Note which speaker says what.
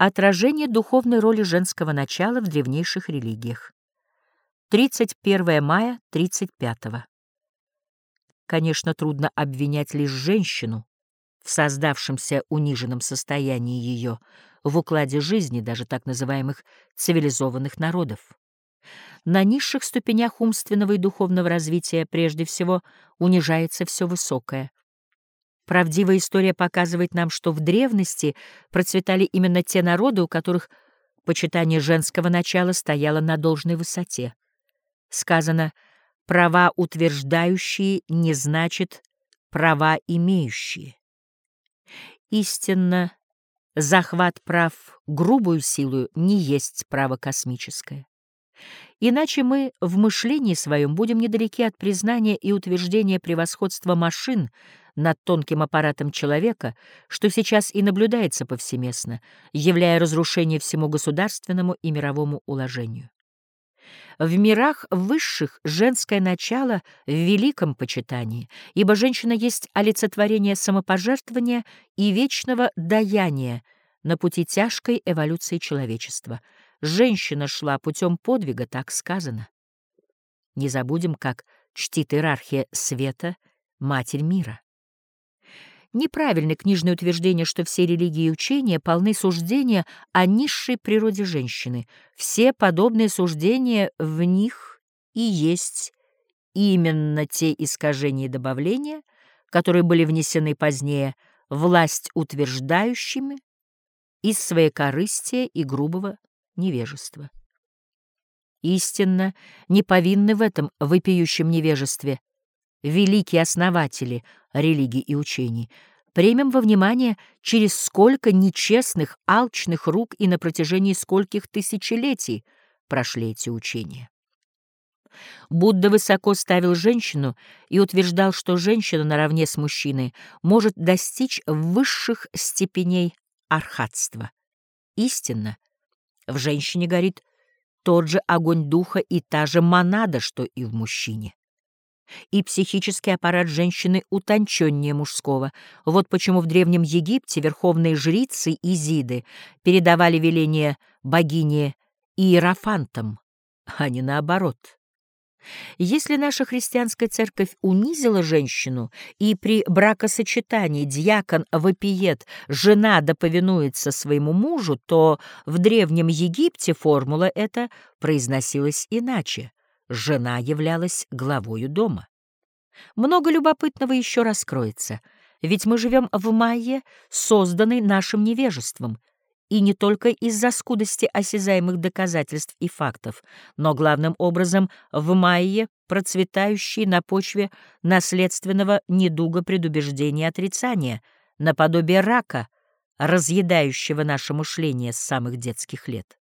Speaker 1: Отражение духовной роли женского начала в древнейших религиях. 31 мая 35 -го. Конечно, трудно обвинять лишь женщину в создавшемся униженном состоянии ее в укладе жизни даже так называемых цивилизованных народов. На низших ступенях умственного и духовного развития прежде всего унижается все высокое. Правдивая история показывает нам, что в древности процветали именно те народы, у которых почитание женского начала стояло на должной высоте. Сказано «права утверждающие» не значит «права имеющие». Истинно, захват прав грубую силу не есть право космическое. Иначе мы в мышлении своем будем недалеки от признания и утверждения превосходства машин над тонким аппаратом человека, что сейчас и наблюдается повсеместно, являя разрушение всему государственному и мировому уложению. В мирах высших женское начало в великом почитании, ибо женщина есть олицетворение самопожертвования и вечного даяния на пути тяжкой эволюции человечества — Женщина шла путем подвига, так сказано. Не забудем, как чтит иерархия света Матерь мира. Неправильны книжные утверждения, что все религии и учения полны суждения о низшей природе женщины. Все подобные суждения в них и есть именно те искажения и добавления, которые были внесены позднее власть утверждающими из своей корыстия и грубого невежества. Истинно не повинны в этом вопиющем невежестве великие основатели религий и учений. Примем во внимание, через сколько нечестных, алчных рук и на протяжении скольких тысячелетий прошли эти учения. Будда высоко ставил женщину и утверждал, что женщина наравне с мужчиной может достичь высших степеней архатства. Истинно, в женщине горит тот же огонь духа и та же монада, что и в мужчине. И психический аппарат женщины утонченнее мужского. Вот почему в Древнем Египте верховные жрицы Изиды передавали веление богине Иерофантам, а не наоборот. Если наша христианская церковь унизила женщину, и при бракосочетании дьякон вопиет «жена да повинуется своему мужу», то в Древнем Египте формула эта произносилась иначе. Жена являлась главою дома. Много любопытного еще раскроется, ведь мы живем в Майе, созданной нашим невежеством, и не только из-за скудости осязаемых доказательств и фактов, но главным образом в майе, процветающей на почве наследственного недуга предубеждения отрицания, наподобие рака, разъедающего наше мышление с самых детских лет.